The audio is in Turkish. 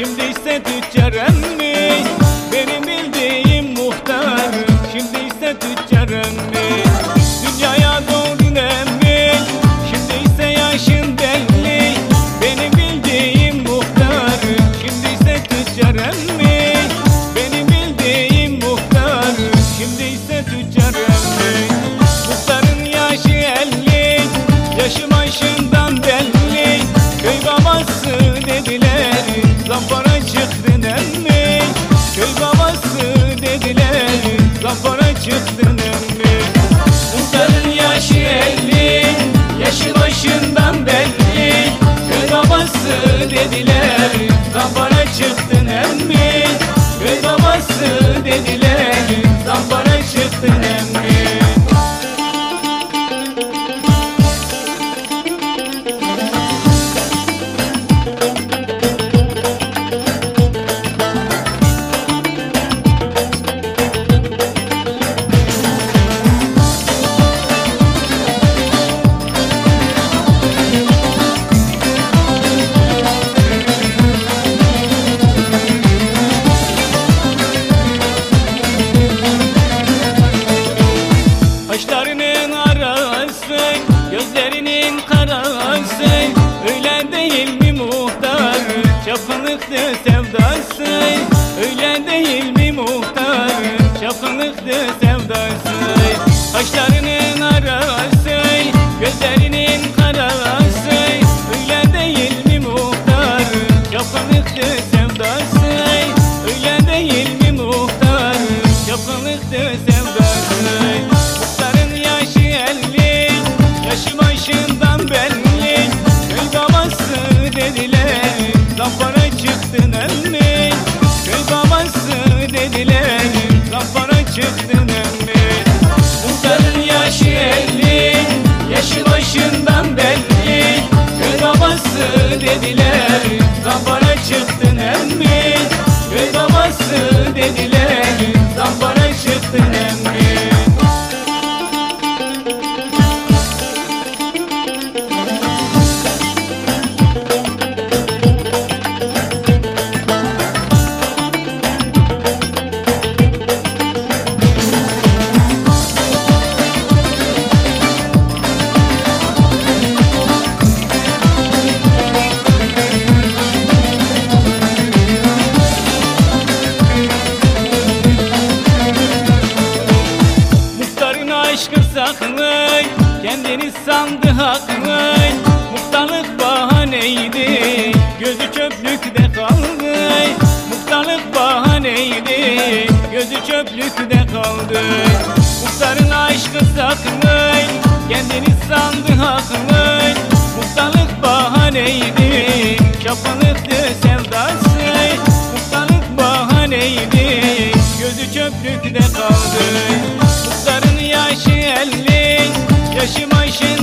Şimdi Kaşlarının arası, gözlerinin karası. Öyle değil mi muhtar, çapkınlıktı sevdası. Öyle değil mi muhtar, çapkınlıktı sevdası. Muhtarın yaşı elli Yaşı başından belli. Köy babası dediler Zampara çıktın emmi dediler Kendini sandı haklı. Muhtarlık bahaneydi. Gözü çöplükte kaldı. Muhtarlık bahaneydi. Gözü çöplükte kaldı. Muhtarın aşkı saklı. Kendini sandı haklı. Muhtarlık bahaneydi. Çapılıktı sevdası. Muhtarlık bahaneydi Yaşım Ayşe